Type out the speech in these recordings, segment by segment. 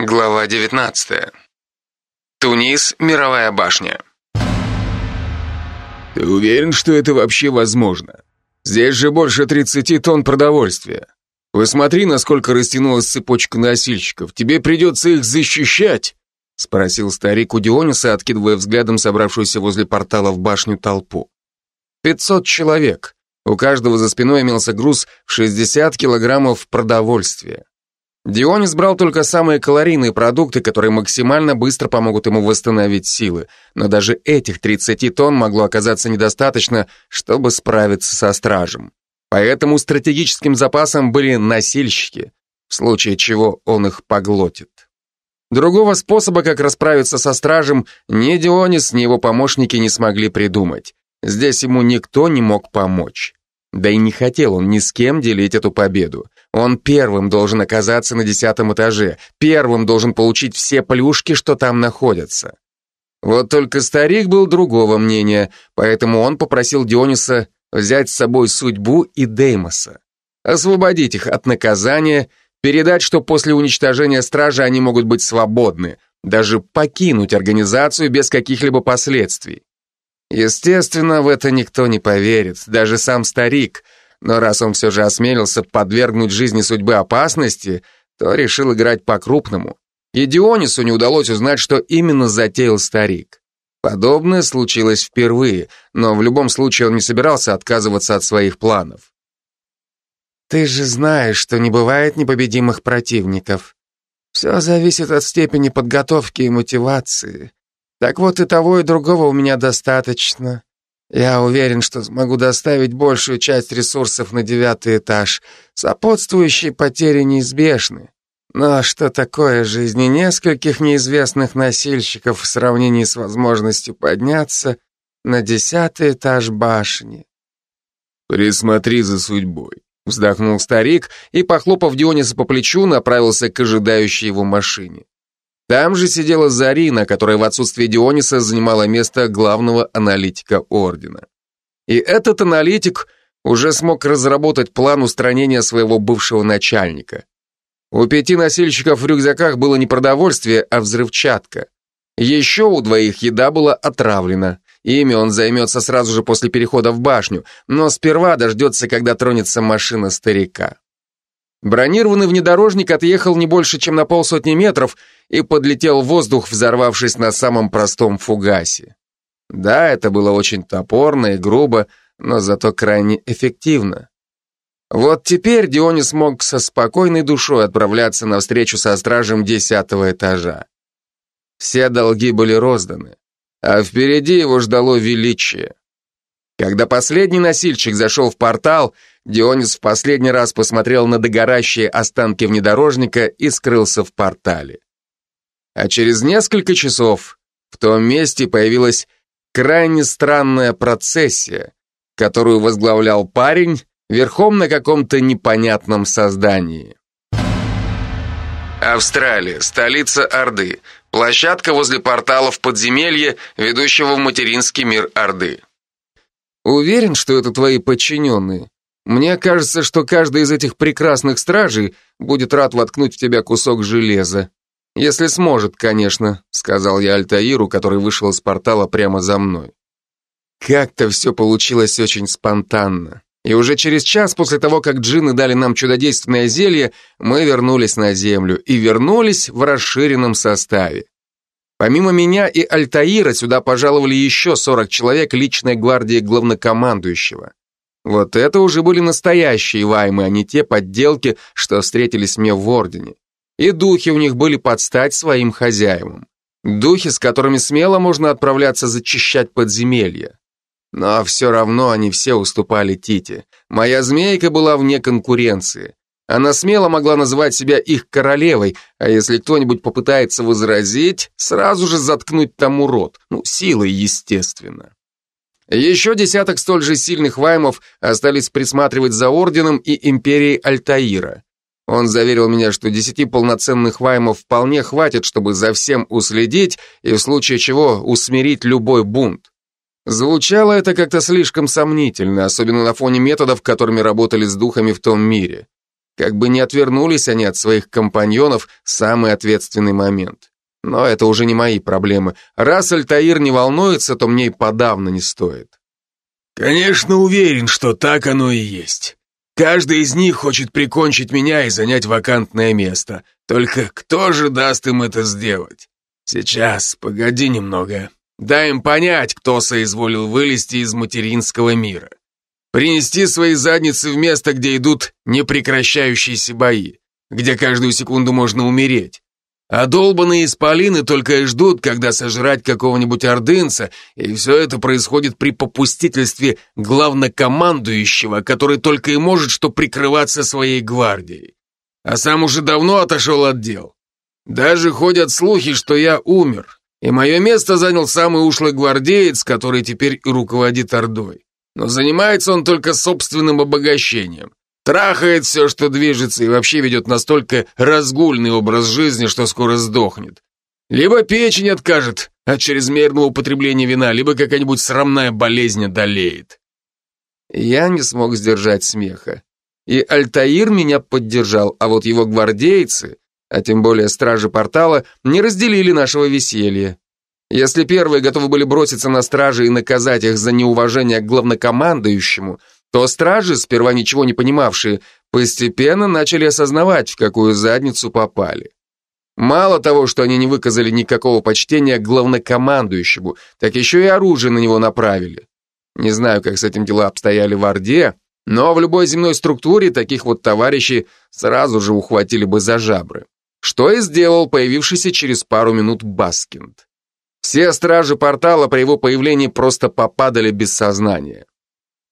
Глава 19. Тунис, мировая башня. Ты уверен, что это вообще возможно? Здесь же больше 30 тонн продовольствия. Посмотри, насколько растянулась цепочка носильщиков. Тебе придется их защищать, спросил старик у Диониса, откидывая взглядом собравшуюся возле портала в башню толпу. 500 человек. У каждого за спиной имелся груз в 60 килограммов продовольствия. Дионис брал только самые калорийные продукты, которые максимально быстро помогут ему восстановить силы. Но даже этих 30 тонн могло оказаться недостаточно, чтобы справиться со стражем. Поэтому стратегическим запасом были носильщики, в случае чего он их поглотит. Другого способа, как расправиться со стражем, ни Дионис, ни его помощники не смогли придумать. Здесь ему никто не мог помочь. Да и не хотел он ни с кем делить эту победу. Он первым должен оказаться на десятом этаже, первым должен получить все плюшки, что там находятся. Вот только старик был другого мнения, поэтому он попросил Диониса взять с собой судьбу и Деймоса, освободить их от наказания, передать, что после уничтожения стражи они могут быть свободны, даже покинуть организацию без каких-либо последствий. Естественно, в это никто не поверит, даже сам старик, но раз он все же осмелился подвергнуть жизни судьбы опасности, то решил играть по-крупному. И Дионису не удалось узнать, что именно затеял старик. Подобное случилось впервые, но в любом случае он не собирался отказываться от своих планов. «Ты же знаешь, что не бывает непобедимых противников. Все зависит от степени подготовки и мотивации. Так вот и того, и другого у меня достаточно. Я уверен, что смогу доставить большую часть ресурсов на девятый этаж. Сопутствующие потери неизбежны. Но что такое жизни нескольких неизвестных носильщиков в сравнении с возможностью подняться на десятый этаж башни? Присмотри за судьбой. Вздохнул старик и, похлопав Диониса по плечу, направился к ожидающей его машине. Там же сидела Зарина, которая в отсутствие Диониса занимала место главного аналитика Ордена. И этот аналитик уже смог разработать план устранения своего бывшего начальника. У пяти носильщиков в рюкзаках было не продовольствие, а взрывчатка. Еще у двоих еда была отравлена. Ими он займется сразу же после перехода в башню, но сперва дождется, когда тронется машина старика. Бронированный внедорожник отъехал не больше, чем на полсотни метров и подлетел в воздух, взорвавшись на самом простом фугасе. Да, это было очень топорно и грубо, но зато крайне эффективно. Вот теперь Дионис мог со спокойной душой отправляться на встречу со стражем десятого этажа. Все долги были розданы, а впереди его ждало величие. Когда последний носильщик зашел в портал, Дионис в последний раз посмотрел на догоращие останки внедорожника и скрылся в портале. А через несколько часов в том месте появилась крайне странная процессия, которую возглавлял парень верхом на каком-то непонятном создании. Австралия, столица Орды, площадка возле портала в подземелье, ведущего в материнский мир Орды. Уверен, что это твои подчиненные. Мне кажется, что каждый из этих прекрасных стражей будет рад воткнуть в тебя кусок железа. Если сможет, конечно, сказал я Альтаиру, который вышел из портала прямо за мной. Как-то все получилось очень спонтанно. И уже через час после того, как джинны дали нам чудодейственное зелье, мы вернулись на землю и вернулись в расширенном составе. Помимо меня и Альтаира сюда пожаловали еще 40 человек личной гвардии главнокомандующего. Вот это уже были настоящие ваймы, а не те подделки, что встретились мне в Ордене. И духи у них были под стать своим хозяевам. Духи, с которыми смело можно отправляться зачищать подземелья. Но все равно они все уступали Тите. Моя змейка была вне конкуренции. Она смело могла называть себя их королевой, а если кто-нибудь попытается возразить, сразу же заткнуть тому рот. Ну, силой, естественно. Еще десяток столь же сильных ваймов остались присматривать за орденом и империей Альтаира. Он заверил меня, что десяти полноценных ваймов вполне хватит, чтобы за всем уследить и в случае чего усмирить любой бунт. Звучало это как-то слишком сомнительно, особенно на фоне методов, которыми работали с духами в том мире. Как бы не отвернулись они от своих компаньонов самый ответственный момент. Но это уже не мои проблемы. Раз Альтаир не волнуется, то мне и подавно не стоит. Конечно, уверен, что так оно и есть. Каждый из них хочет прикончить меня и занять вакантное место. Только кто же даст им это сделать? Сейчас, погоди немного. Дай им понять, кто соизволил вылезти из материнского мира. Принести свои задницы в место, где идут непрекращающиеся бои, где каждую секунду можно умереть. А долбанные исполины только и ждут, когда сожрать какого-нибудь ордынца, и все это происходит при попустительстве главнокомандующего, который только и может что прикрываться своей гвардией. А сам уже давно отошел от дел. Даже ходят слухи, что я умер, и мое место занял самый ушлый гвардеец, который теперь и руководит Ордой. Но занимается он только собственным обогащением. Трахает все, что движется, и вообще ведет настолько разгульный образ жизни, что скоро сдохнет. Либо печень откажет от чрезмерного употребления вина, либо какая-нибудь срамная болезнь одолеет. Я не смог сдержать смеха. И Альтаир меня поддержал, а вот его гвардейцы, а тем более стражи портала, не разделили нашего веселья. Если первые готовы были броситься на стражи и наказать их за неуважение к главнокомандующему, то стражи, сперва ничего не понимавшие, постепенно начали осознавать, в какую задницу попали. Мало того, что они не выказали никакого почтения к главнокомандующему, так еще и оружие на него направили. Не знаю, как с этим дела обстояли в Орде, но в любой земной структуре таких вот товарищей сразу же ухватили бы за жабры. Что и сделал появившийся через пару минут Баскинд. Все стражи портала при его появлении просто попадали без сознания.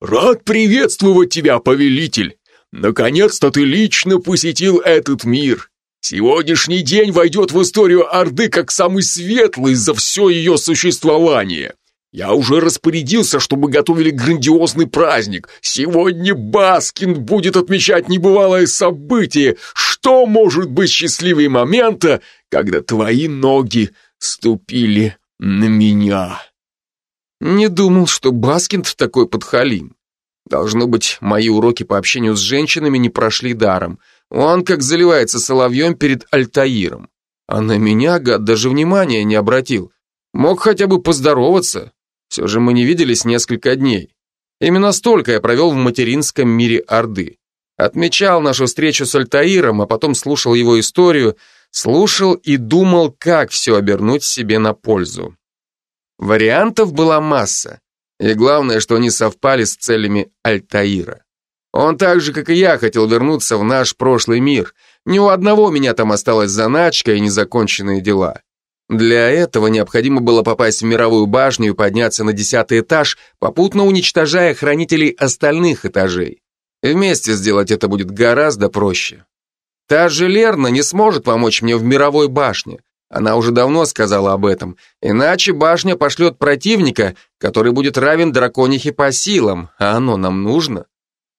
«Рад приветствовать тебя, повелитель! Наконец-то ты лично посетил этот мир! Сегодняшний день войдет в историю Орды как самый светлый за все ее существование. Я уже распорядился, чтобы готовили грандиозный праздник. Сегодня Баскин будет отмечать небывалое событие. Что может быть счастливее момента, когда твои ноги ступили на меня?» Не думал, что Баскинд такой подхалим. Должно быть, мои уроки по общению с женщинами не прошли даром. Он как заливается соловьем перед Альтаиром. А на меня, гад, даже внимания не обратил. Мог хотя бы поздороваться. Все же мы не виделись несколько дней. Именно столько я провел в материнском мире Орды. Отмечал нашу встречу с Альтаиром, а потом слушал его историю, слушал и думал, как все обернуть себе на пользу. Вариантов была масса, и главное, что они совпали с целями Альтаира. Он так же, как и я, хотел вернуться в наш прошлый мир. Ни у одного меня там осталась заначка и незаконченные дела. Для этого необходимо было попасть в мировую башню и подняться на десятый этаж, попутно уничтожая хранителей остальных этажей. Вместе сделать это будет гораздо проще. Та же Лерна не сможет помочь мне в мировой башне. Она уже давно сказала об этом. Иначе башня пошлет противника, который будет равен драконихе по силам, а оно нам нужно.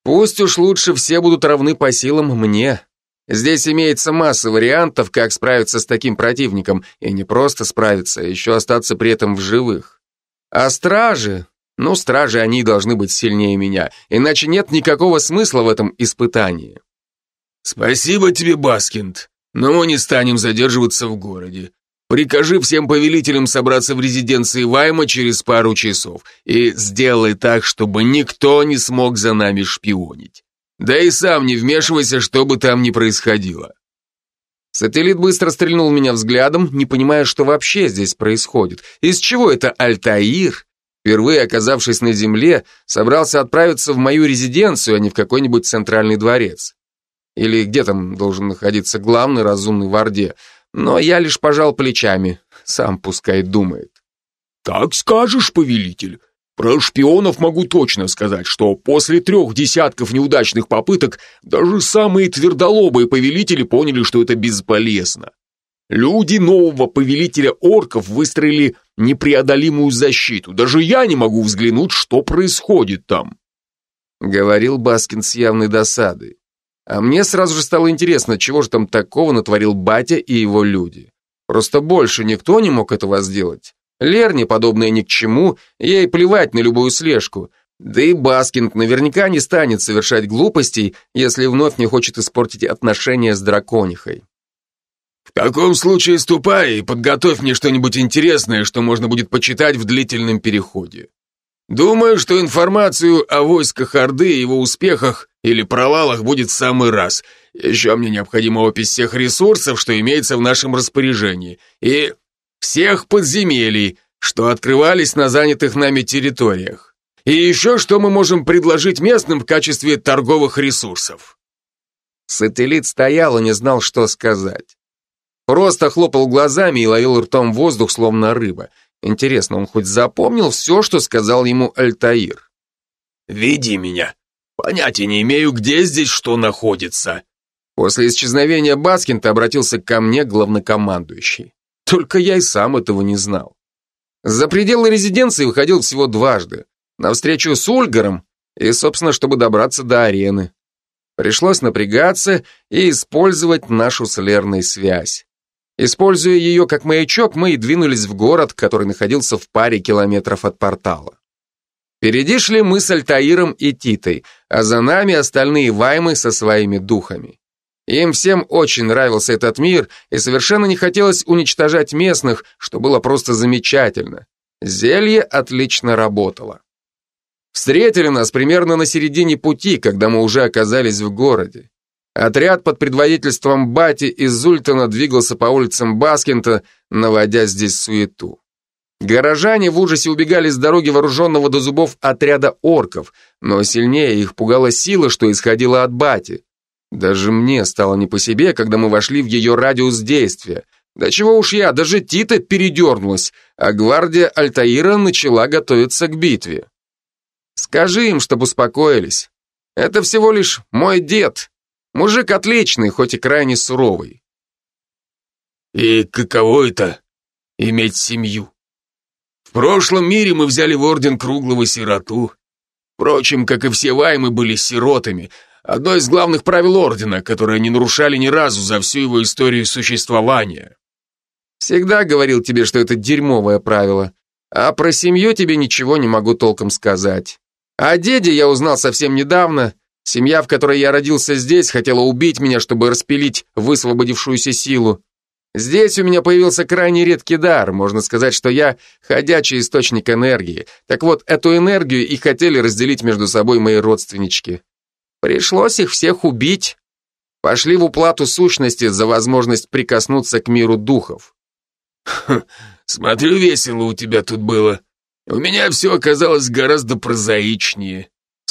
Пусть уж лучше все будут равны по силам мне. Здесь имеется масса вариантов, как справиться с таким противником, и не просто справиться, а еще остаться при этом в живых. А стражи? Ну, стражи они должны быть сильнее меня, иначе нет никакого смысла в этом испытании. Спасибо тебе, Баскинд. Но мы не станем задерживаться в городе. Прикажи всем повелителям собраться в резиденции Вайма через пару часов и сделай так, чтобы никто не смог за нами шпионить. Да и сам не вмешивайся, что бы там ни происходило. Сателлит быстро стрельнул в меня взглядом, не понимая, что вообще здесь происходит. Из чего это Альтаир, впервые оказавшись на земле, собрался отправиться в мою резиденцию, а не в какой-нибудь центральный дворец? Или где там должен находиться главный разумный в Орде. Но я лишь пожал плечами. Сам пускай думает. «Так скажешь, повелитель. Про шпионов могу точно сказать, что после трех десятков неудачных попыток даже самые твердолобые повелители поняли, что это бесполезно. Люди нового повелителя орков выстроили непреодолимую защиту. Даже я не могу взглянуть, что происходит там. Говорил Баскинд с явной досадой. А мне сразу же стало интересно, чего же там такого натворил батя и его люди. Просто больше никто не мог этого сделать. Лерне подобное ни к чему, ей плевать на любую слежку. Да и Баскинд наверняка не станет совершать глупостей, если вновь не хочет испортить отношения с драконихой. В таком случае ступай и подготовь мне что-нибудь интересное, что можно будет почитать в длительном переходе. Думаю, что информацию о войсках Орды его успехах или провалах будет в самый раз. Еще мне необходима опись всех ресурсов, что имеется в нашем распоряжении, и всех подземелий, что открывались на занятых нами территориях. И еще что мы можем предложить местным в качестве торговых ресурсов. Сателлит стоял и не знал, что сказать. Просто хлопал глазами и ловил ртом воздух, словно рыба. Интересно, он хоть запомнил все, что сказал ему Альтаир? «Веди меня. Понятия не имею, где здесь что находится». После исчезновения Баскинта обратился ко мне главнокомандующий. Только я и сам этого не знал. За пределы резиденции выходил всего дважды. На встречу с Ульгаром и, собственно, чтобы добраться до арены. Пришлось напрягаться и использовать нашу с Лерной связь. Используя ее как маячок, мы и двинулись в город, который находился в паре километров от портала. Впереди шли мы с Альтаиром и Титой, а за нами остальные ваймы со своими духами. Им всем очень нравился этот мир, и совершенно не хотелось уничтожать местных, что было просто замечательно. Зелье отлично работало. Встретили нас примерно на середине пути, когда мы уже оказались в городе. Отряд под предводительством Бати из Зультона двигался по улицам Баскинта, наводя здесь суету. Горожане в ужасе убегали с дороги вооруженного до зубов отряда орков, но сильнее их пугала сила, что исходила от Бати. Даже мне стало не по себе, когда мы вошли в ее радиус действия. Да чего уж я, даже Тита передернулась, а гвардия Альтаира начала готовиться к битве. Скажи им, чтобы успокоились. Это всего лишь мой дед, Мужик отличный, хоть и крайне суровый. И каково это — иметь семью? В прошлом мире мы взяли в орден круглого сироту. Впрочем, как и все ваймы были сиротами, одно из главных правил ордена, которое не нарушали ни разу за всю его историю существования. Всегда говорил тебе, что это дерьмовое правило, а про семью тебе ничего не могу толком сказать. О деде я узнал совсем недавно, Семья, в которой я родился здесь, хотела убить меня, чтобы распилить высвободившуюся силу. Здесь у меня появился крайне редкий дар, можно сказать, что я ходячий источник энергии. Так вот, эту энергию и хотели разделить между собой мои родственнички. Пришлось их всех убить. Пошли в уплату сущности за возможность прикоснуться к миру духов. Смотрю, весело у тебя тут было. У меня все оказалось гораздо прозаичнее.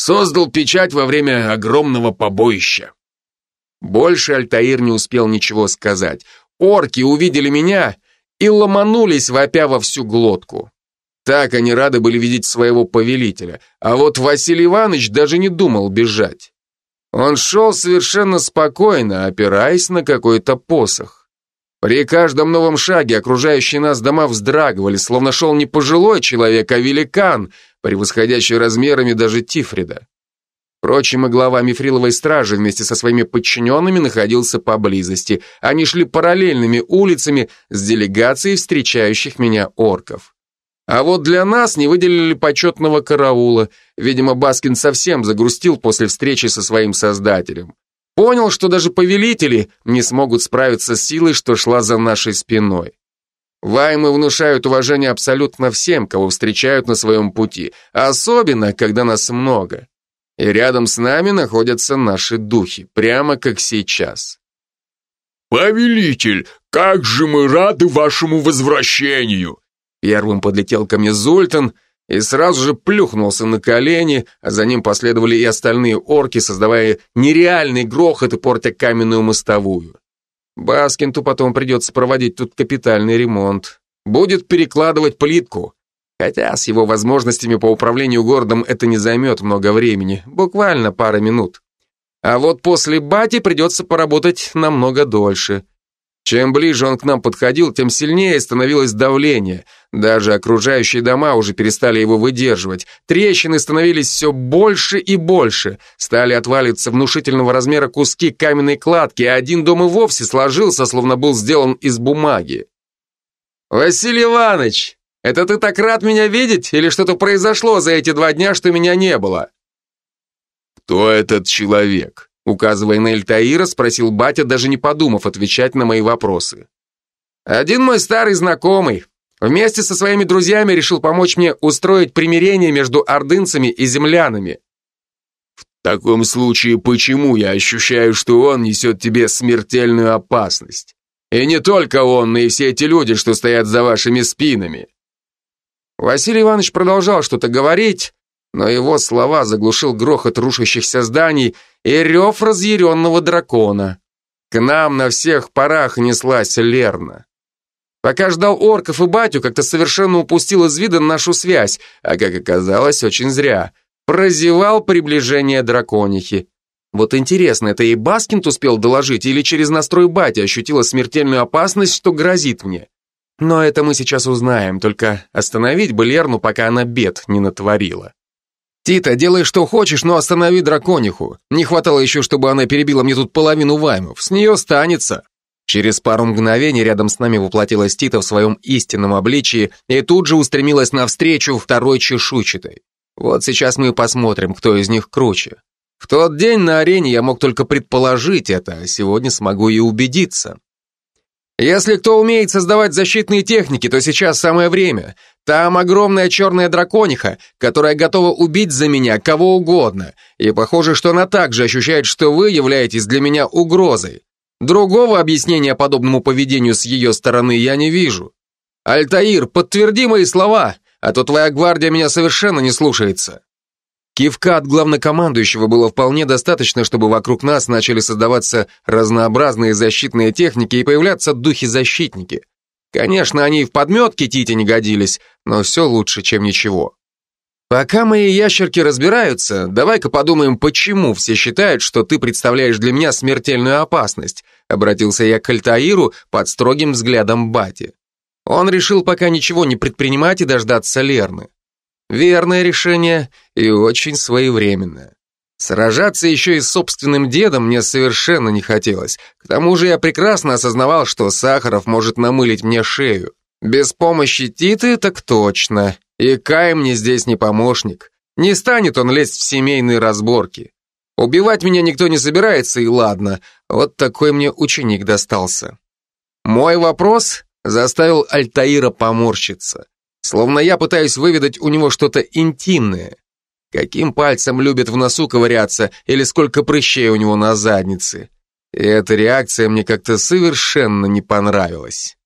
Создал печать во время огромного побоища. Больше Альтаир не успел ничего сказать. Орки увидели меня и ломанулись, вопя во всю глотку. Так они рады были видеть своего повелителя, а вот Василий Иванович даже не думал бежать. Он шел совершенно спокойно, опираясь на какой-то посох. При каждом новом шаге окружающие нас дома вздрагивали, словно шел не пожилой человек, а великан, превосходящий размерами даже Тифрида. Впрочем, и глава Мифриловой стражи вместе со своими подчиненными находился поблизости. Они шли параллельными улицами с делегацией встречающих меня орков. А вот для нас не выделили почетного караула. Видимо, Баскин совсем загрустил после встречи со своим создателем. Понял, что даже повелители не смогут справиться с силой, что шла за нашей спиной. Ваймы внушают уважение абсолютно всем, кого встречают на своем пути, особенно, когда нас много. И рядом с нами находятся наши духи, прямо как сейчас. «Повелитель, как же мы рады вашему возвращению!» Первым подлетел ко мне Зультан и сразу же плюхнулся на колени, а за ним последовали и остальные орки, создавая нереальный грохот и портя каменную мостовую. Баскинту потом придется проводить тут капитальный ремонт. Будет перекладывать плитку. Хотя с его возможностями по управлению городом это не займет много времени, буквально пара минут. А вот после бати придется поработать намного дольше. Чем ближе он к нам подходил, тем сильнее становилось давление. Даже окружающие дома уже перестали его выдерживать. Трещины становились все больше и больше. Стали отваливаться внушительного размера куски каменной кладки, а один дом и вовсе сложился, словно был сделан из бумаги. «Василий Иванович, Это ты так рад меня видеть, или что-то произошло за эти два дня, что меня не было?» «Кто этот человек?» Указывая на Эльтаира, спросил батя, даже не подумав отвечать на мои вопросы. «Один мой старый знакомый. Вместе со своими друзьями решил помочь мне устроить примирение между ордынцами и землянами. В таком случае, почему я ощущаю, что он несет тебе смертельную опасность? И не только он, но и все эти люди, что стоят за вашими спинами. Василий Иванович продолжал что-то говорить, но его слова заглушил грохот рушащихся зданий и рев разъяренного дракона. К нам на всех парах неслась Лерна. Пока ждал орков и батю, как-то совершенно упустил из вида нашу связь, а, как оказалось, очень зря. Прозевал приближение драконихи. Вот интересно, это и Баскинт успел доложить, или через настрой батя ощутила смертельную опасность, что грозит мне? Но это мы сейчас узнаем, только остановить бы Лерну, пока она бед не натворила. «Тита, делай что хочешь, но останови дракониху. Не хватало еще, чтобы она перебила мне тут половину ваймов. С нее станется». Через пару мгновений рядом с нами воплотилась Тита в своем истинном обличии и тут же устремилась навстречу второй чешуйчатой. Вот сейчас мы посмотрим, кто из них круче. В тот день на арене я мог только предположить это, а сегодня смогу и убедиться. Если кто умеет создавать защитные техники, то сейчас самое время. Там огромная черная дракониха, которая готова убить за меня кого угодно. И похоже, что она также ощущает, что вы являетесь для меня угрозой. Другого объяснения подобному поведению с ее стороны я не вижу. Альтаир, подтверди мои слова, а то твоя гвардия меня совершенно не слушается. Кивка от главнокомандующего было вполне достаточно, чтобы вокруг нас начали создаваться разнообразные защитные техники и появляться духи-защитники. Конечно, они и в подметке Тите не годились, но все лучше, чем ничего. Пока мои ящерки разбираются, давай-ка подумаем, почему все считают, что ты представляешь для меня смертельную опасность, обратился я к Альтаиру под строгим взглядом Бати. Он решил пока ничего не предпринимать и дождаться Лерны. Верное решение и очень своевременное. Сражаться еще и с собственным дедом мне совершенно не хотелось. К тому же я прекрасно осознавал, что Сахаров может намылить мне шею. Без помощи Титы так точно. И Кай мне здесь не помощник. Не станет он лезть в семейные разборки. Убивать меня никто не собирается, и ладно. Вот такой мне ученик достался. Мой вопрос заставил Альтаира поморщиться. Словно я пытаюсь выведать у него что-то интимное. Каким пальцем любит в носу ковыряться, или сколько прыщей у него на заднице. И эта реакция мне как-то совершенно не понравилась.